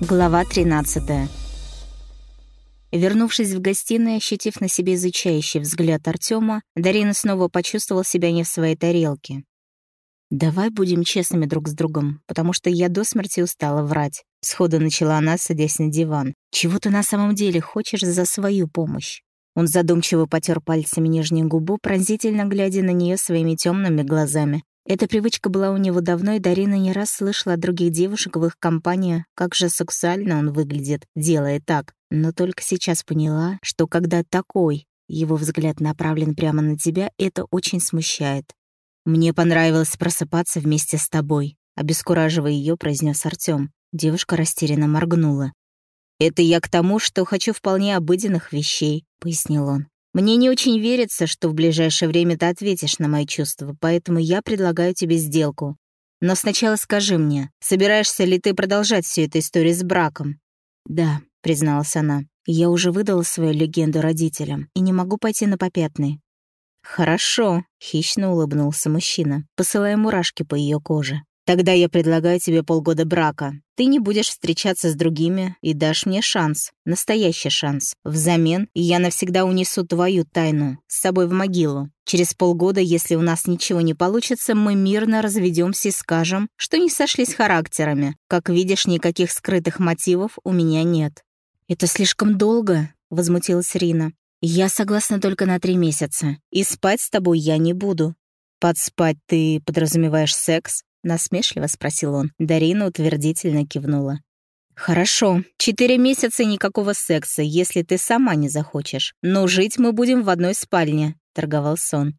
Глава 13. Вернувшись в гостиную, ощутив на себе изучающий взгляд Артема, Дарина снова почувствовала себя не в своей тарелке. «Давай будем честными друг с другом, потому что я до смерти устала врать», — сходу начала она, садясь на диван. «Чего ты на самом деле хочешь за свою помощь?» Он задумчиво потер пальцами нижнюю губу, пронзительно глядя на нее своими темными глазами. Эта привычка была у него давно, и Дарина не раз слышала от других девушек в их компании, как же сексуально он выглядит, делая так. Но только сейчас поняла, что когда такой, его взгляд направлен прямо на тебя, это очень смущает. «Мне понравилось просыпаться вместе с тобой», — обескураживая ее, произнес Артём. Девушка растерянно моргнула. «Это я к тому, что хочу вполне обыденных вещей», — пояснил он. Мне не очень верится, что в ближайшее время ты ответишь на мои чувства, поэтому я предлагаю тебе сделку. Но сначала скажи мне, собираешься ли ты продолжать всю эту историю с браком?» «Да», — призналась она. «Я уже выдала свою легенду родителям и не могу пойти на попятный». «Хорошо», — хищно улыбнулся мужчина, посылая мурашки по ее коже. Тогда я предлагаю тебе полгода брака. Ты не будешь встречаться с другими и дашь мне шанс, настоящий шанс. Взамен я навсегда унесу твою тайну с собой в могилу. Через полгода, если у нас ничего не получится, мы мирно разведемся и скажем, что не сошлись характерами. Как видишь, никаких скрытых мотивов у меня нет». «Это слишком долго», — возмутилась Рина. «Я согласна только на три месяца, и спать с тобой я не буду». «Под спать ты подразумеваешь секс?» — насмешливо спросил он. Дарина утвердительно кивнула. «Хорошо. Четыре месяца никакого секса, если ты сама не захочешь. Но жить мы будем в одной спальне», — торговал сон.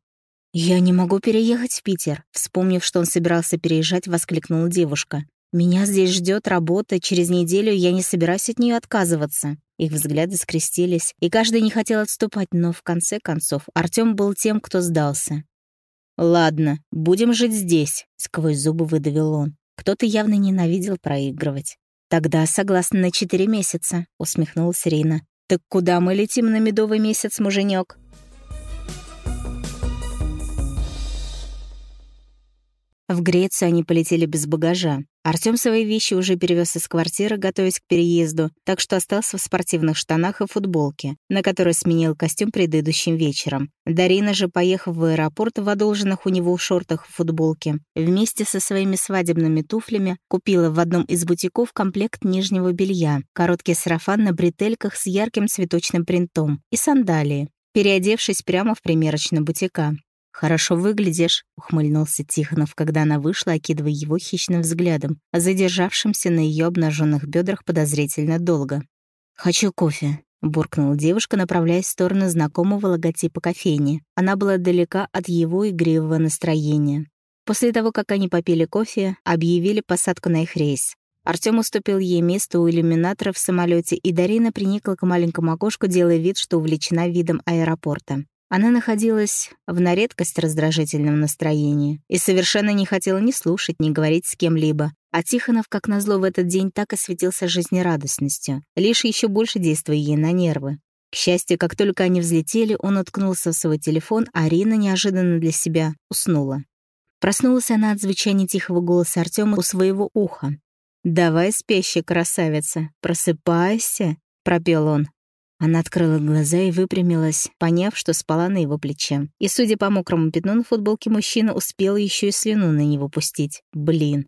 «Я не могу переехать в Питер», — вспомнив, что он собирался переезжать, воскликнула девушка. «Меня здесь ждет работа, через неделю я не собираюсь от нее отказываться». Их взгляды скрестились, и каждый не хотел отступать, но в конце концов Артём был тем, кто сдался. «Ладно, будем жить здесь», — сквозь зубы выдавил он. Кто-то явно ненавидел проигрывать. «Тогда согласно на четыре месяца», — усмехнулась Рина. «Так куда мы летим на медовый месяц, муженек? В Грецию они полетели без багажа. Артём свои вещи уже перевез из квартиры, готовясь к переезду, так что остался в спортивных штанах и футболке, на которой сменил костюм предыдущим вечером. Дарина же, поехав в аэропорт в одолженных у него шортах и футболке, вместе со своими свадебными туфлями купила в одном из бутиков комплект нижнего белья, короткий сарафан на бретельках с ярким цветочным принтом и сандалии, переодевшись прямо в примерочном бутика. «Хорошо выглядишь», — ухмыльнулся Тихонов, когда она вышла, окидывая его хищным взглядом, задержавшимся на ее обнаженных бедрах подозрительно долго. «Хочу кофе», — буркнула девушка, направляясь в сторону знакомого логотипа кофейни. Она была далека от его игривого настроения. После того, как они попили кофе, объявили посадку на их рейс. Артём уступил ей место у иллюминатора в самолете, и Дарина приникла к маленькому окошку, делая вид, что увлечена видом аэропорта. Она находилась в на редкость раздражительном настроении и совершенно не хотела ни слушать, ни говорить с кем-либо. А Тихонов, как назло, в этот день так и светился жизнерадостностью, лишь еще больше действуя ей на нервы. К счастью, как только они взлетели, он уткнулся в свой телефон, а Арина неожиданно для себя уснула. Проснулась она от звучания тихого голоса Артема у своего уха. «Давай, спящая красавица, просыпайся», — пропел он. Она открыла глаза и выпрямилась, поняв, что спала на его плече. И, судя по мокрому пятну на футболке, мужчина успел еще и слюну на него пустить. Блин.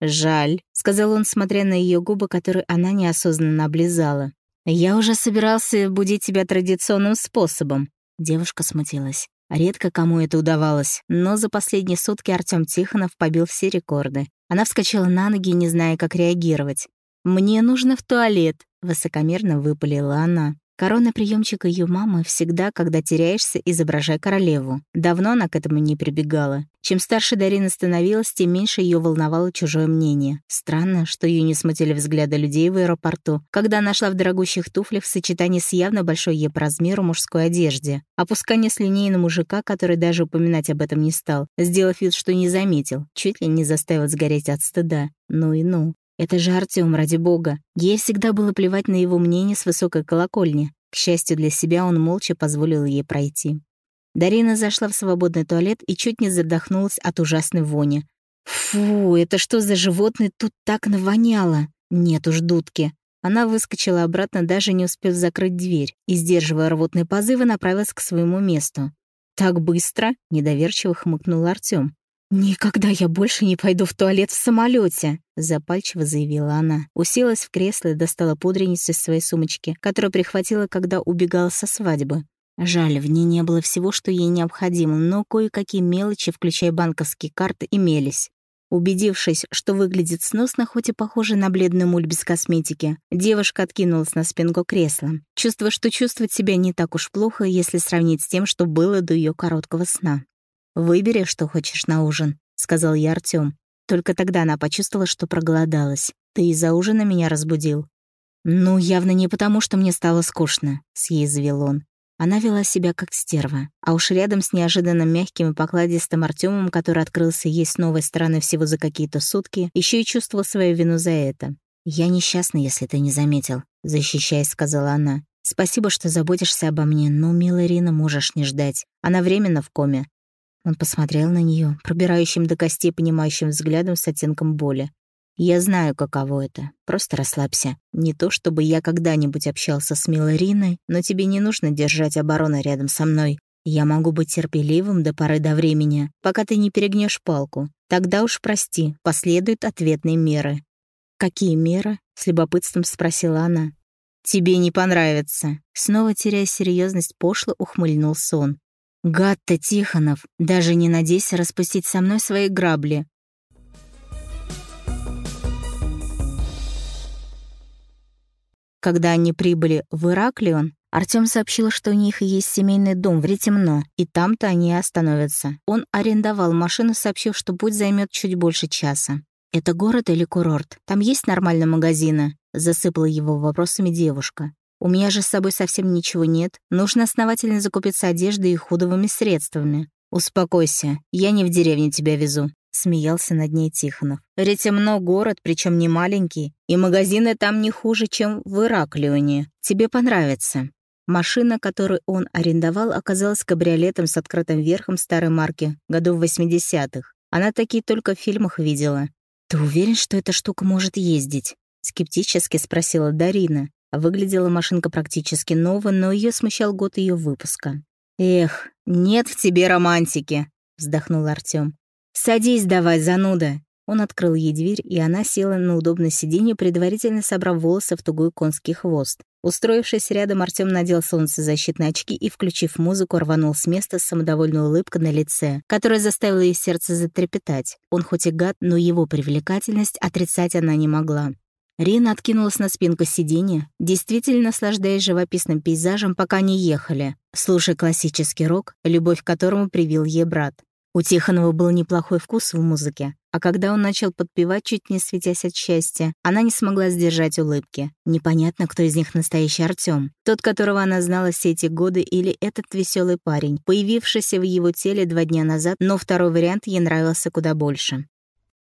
«Жаль», — сказал он, смотря на ее губы, которые она неосознанно облизала. «Я уже собирался будить тебя традиционным способом». Девушка смутилась. Редко кому это удавалось, но за последние сутки Артём Тихонов побил все рекорды. Она вскочила на ноги, не зная, как реагировать. «Мне нужно в туалет», — высокомерно выпалила она. Корона приемчика ее мамы всегда, когда теряешься, изображай королеву. Давно она к этому не прибегала. Чем старше Дарина становилась, тем меньше ее волновало чужое мнение. Странно, что ее не смутили взгляды людей в аэропорту, когда она шла в дорогущих туфлях в сочетании с явно большой ей по размеру мужской одежде. Опускание слюней на мужика, который даже упоминать об этом не стал, сделав вид, что не заметил, чуть ли не заставил сгореть от стыда. Ну и ну. Это же Артём, ради бога. Ей всегда было плевать на его мнение с высокой колокольни. К счастью для себя, он молча позволил ей пройти. Дарина зашла в свободный туалет и чуть не задохнулась от ужасной вони. «Фу, это что за животное тут так навоняло?» Нет уж, дудки. Она выскочила обратно, даже не успев закрыть дверь, и, сдерживая рвотные позывы, направилась к своему месту. «Так быстро?» — недоверчиво хмыкнул Артём. «Никогда я больше не пойду в туалет в самолете, запальчиво заявила она. Уселась в кресло и достала пудреницу из своей сумочки, которую прихватила, когда убегала со свадьбы. Жаль, в ней не было всего, что ей необходимо, но кое-какие мелочи, включая банковские карты, имелись. Убедившись, что выглядит сносно, хоть и похоже на бледную муль без косметики, девушка откинулась на спинку кресла, чувствуя, что чувствовать себя не так уж плохо, если сравнить с тем, что было до ее короткого сна. «Выбери, что хочешь на ужин», — сказал я Артём. Только тогда она почувствовала, что проголодалась. «Ты из-за ужина меня разбудил?» «Ну, явно не потому, что мне стало скучно», — съязвил он. Она вела себя как стерва, а уж рядом с неожиданно мягким и покладистым Артёмом, который открылся ей с новой стороны всего за какие-то сутки, еще и чувствовал свою вину за это. «Я несчастна, если ты не заметил», — защищаясь, сказала она. «Спасибо, что заботишься обо мне, но, милая Рина, можешь не ждать. Она временно в коме. Он посмотрел на нее, пробирающим до костей понимающим взглядом с оттенком боли. «Я знаю, каково это. Просто расслабься. Не то, чтобы я когда-нибудь общался с милой Риной, но тебе не нужно держать оборону рядом со мной. Я могу быть терпеливым до поры до времени, пока ты не перегнешь палку. Тогда уж прости, последуют ответные меры». «Какие меры?» — с любопытством спросила она. «Тебе не понравится». Снова теряя серьезность, пошло ухмыльнулся он. Гад-то Тихонов, даже не надейся распустить со мной свои грабли. Когда они прибыли в Ираклион, Артём сообщил, что у них есть семейный дом в Ретемно, и там-то они остановятся. Он арендовал машину, сообщив, что путь займет чуть больше часа. «Это город или курорт? Там есть нормальные магазины?» Засыпала его вопросами девушка. У меня же с собой совсем ничего нет. Нужно основательно закупиться одеждой и худовыми средствами. Успокойся, я не в деревне тебя везу. Смеялся над ней Тихонов. Ретемно город, причем не маленький, и магазины там не хуже, чем в Ираклионе. Тебе понравится. Машина, которую он арендовал, оказалась кабриолетом с открытым верхом старой марки, годов 80-х. Она такие только в фильмах видела. «Ты уверен, что эта штука может ездить?» — скептически спросила Дарина. Выглядела машинка практически ново, но ее смущал год ее выпуска. «Эх, нет в тебе романтики!» — вздохнул Артём. «Садись давай, зануда!» Он открыл ей дверь, и она села на удобное сиденье, предварительно собрав волосы в тугой конский хвост. Устроившись рядом, Артём надел солнцезащитные очки и, включив музыку, рванул с места с самодовольной улыбкой на лице, которая заставила ей сердце затрепетать. Он хоть и гад, но его привлекательность отрицать она не могла. Рина откинулась на спинку сиденья, действительно наслаждаясь живописным пейзажем, пока не ехали, слушая классический рок, любовь к которому привил ей брат. У Тихонова был неплохой вкус в музыке, а когда он начал подпевать, чуть не светясь от счастья, она не смогла сдержать улыбки. Непонятно, кто из них настоящий Артём. Тот, которого она знала все эти годы, или этот веселый парень, появившийся в его теле два дня назад, но второй вариант ей нравился куда больше.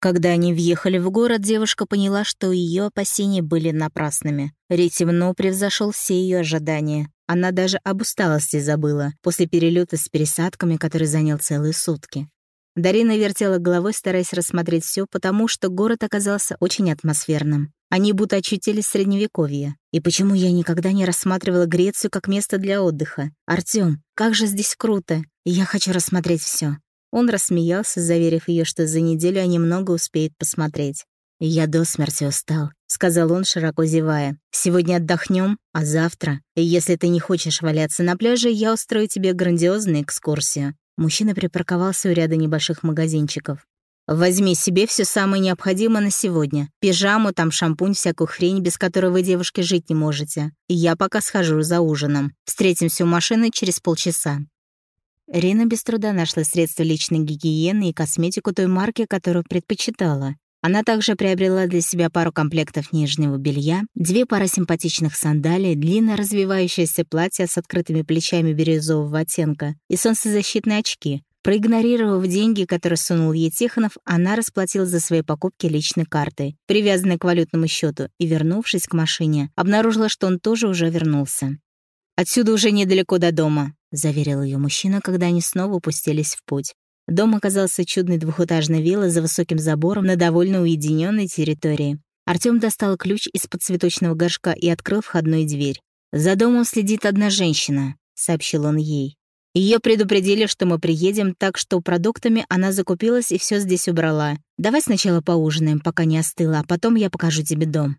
Когда они въехали в город, девушка поняла, что ее опасения были напрасными. Ретивно превзошел все ее ожидания. Она даже об усталости забыла после перелета с пересадками, который занял целые сутки. Дарина вертела головой, стараясь рассмотреть все, потому что город оказался очень атмосферным. Они будто очутились в Средневековье. И почему я никогда не рассматривала Грецию как место для отдыха? Артём, как же здесь круто! Я хочу рассмотреть все. Он рассмеялся, заверив ее, что за неделю они много успеют посмотреть. «Я до смерти устал», — сказал он, широко зевая. «Сегодня отдохнем, а завтра, если ты не хочешь валяться на пляже, я устрою тебе грандиозную экскурсию». Мужчина припарковался у ряда небольших магазинчиков. «Возьми себе все самое необходимое на сегодня. Пижаму, там шампунь, всякую хрень, без которой вы, девушки, жить не можете. Я пока схожу за ужином. Встретимся у машины через полчаса». Рина без труда нашла средства личной гигиены и косметику той марки, которую предпочитала. Она также приобрела для себя пару комплектов нижнего белья, две пары симпатичных сандалий, длинное развивающееся платье с открытыми плечами бирюзового оттенка и солнцезащитные очки. Проигнорировав деньги, которые сунул ей Тихонов, она расплатилась за свои покупки личной картой, привязанной к валютному счету, и, вернувшись к машине, обнаружила, что он тоже уже вернулся. «Отсюда уже недалеко до дома», — заверил ее мужчина, когда они снова упустились в путь. Дом оказался чудной двухэтажной виллой за высоким забором на довольно уединенной территории. Артём достал ключ из-под цветочного горшка и открыл входную дверь. «За домом следит одна женщина», — сообщил он ей. Ее предупредили, что мы приедем, так что продуктами она закупилась и все здесь убрала. Давай сначала поужинаем, пока не остыло, а потом я покажу тебе дом».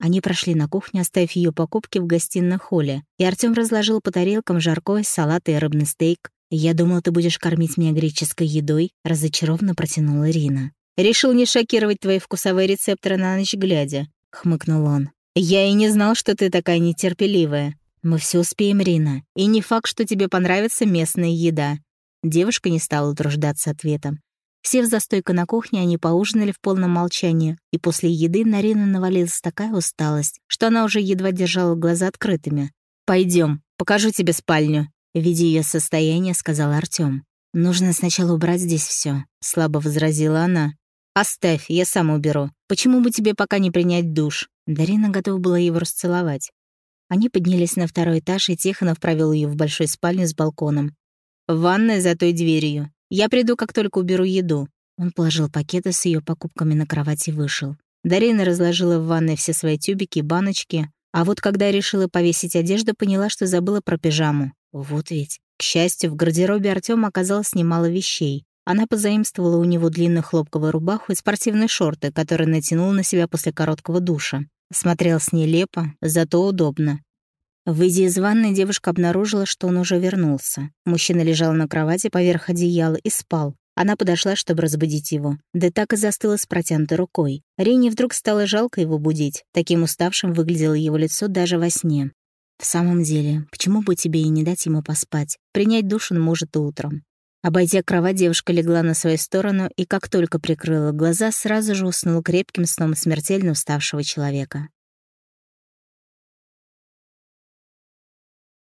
Они прошли на кухню, оставив ее покупки в гостином холле, и Артём разложил по тарелкам жаркое, салат и рыбный стейк. «Я думал, ты будешь кормить меня греческой едой», — разочарованно протянула Рина. «Решил не шокировать твои вкусовые рецепторы на ночь глядя», — хмыкнул он. «Я и не знал, что ты такая нетерпеливая. Мы все успеем, Рина, и не факт, что тебе понравится местная еда». Девушка не стала утруждаться ответом. Сев за стойкой на кухне, они поужинали в полном молчании, и после еды на Рину навалилась такая усталость, что она уже едва держала глаза открытыми. Пойдем, покажу тебе спальню», — видя ее состояние, сказал Артём. «Нужно сначала убрать здесь все, слабо возразила она. «Оставь, я сам уберу. Почему бы тебе пока не принять душ?» Дарина готова была его расцеловать. Они поднялись на второй этаж, и Тихонов провел ее в большой спальню с балконом. «Ванная за той дверью. Я приду, как только уберу еду». Он положил пакеты с ее покупками на кровать и вышел. Дарина разложила в ванной все свои тюбики и баночки, а вот когда решила повесить одежду, поняла, что забыла про пижаму. Вот ведь. К счастью, в гардеробе Артёма оказалось немало вещей. Она позаимствовала у него длинную хлопковую рубаху и спортивные шорты, которые натянул на себя после короткого душа. Смотрелось нелепо, зато удобно. Выйдя из ванной, девушка обнаружила, что он уже вернулся. Мужчина лежал на кровати поверх одеяла и спал. Она подошла, чтобы разбудить его. Да так и застыла с протянутой рукой. Рине вдруг стало жалко его будить. Таким уставшим выглядело его лицо даже во сне. В самом деле, почему бы тебе и не дать ему поспать? Принять душ он может и утром. Обойдя кровать, девушка легла на свою сторону и, как только прикрыла глаза, сразу же уснула крепким сном смертельно уставшего человека.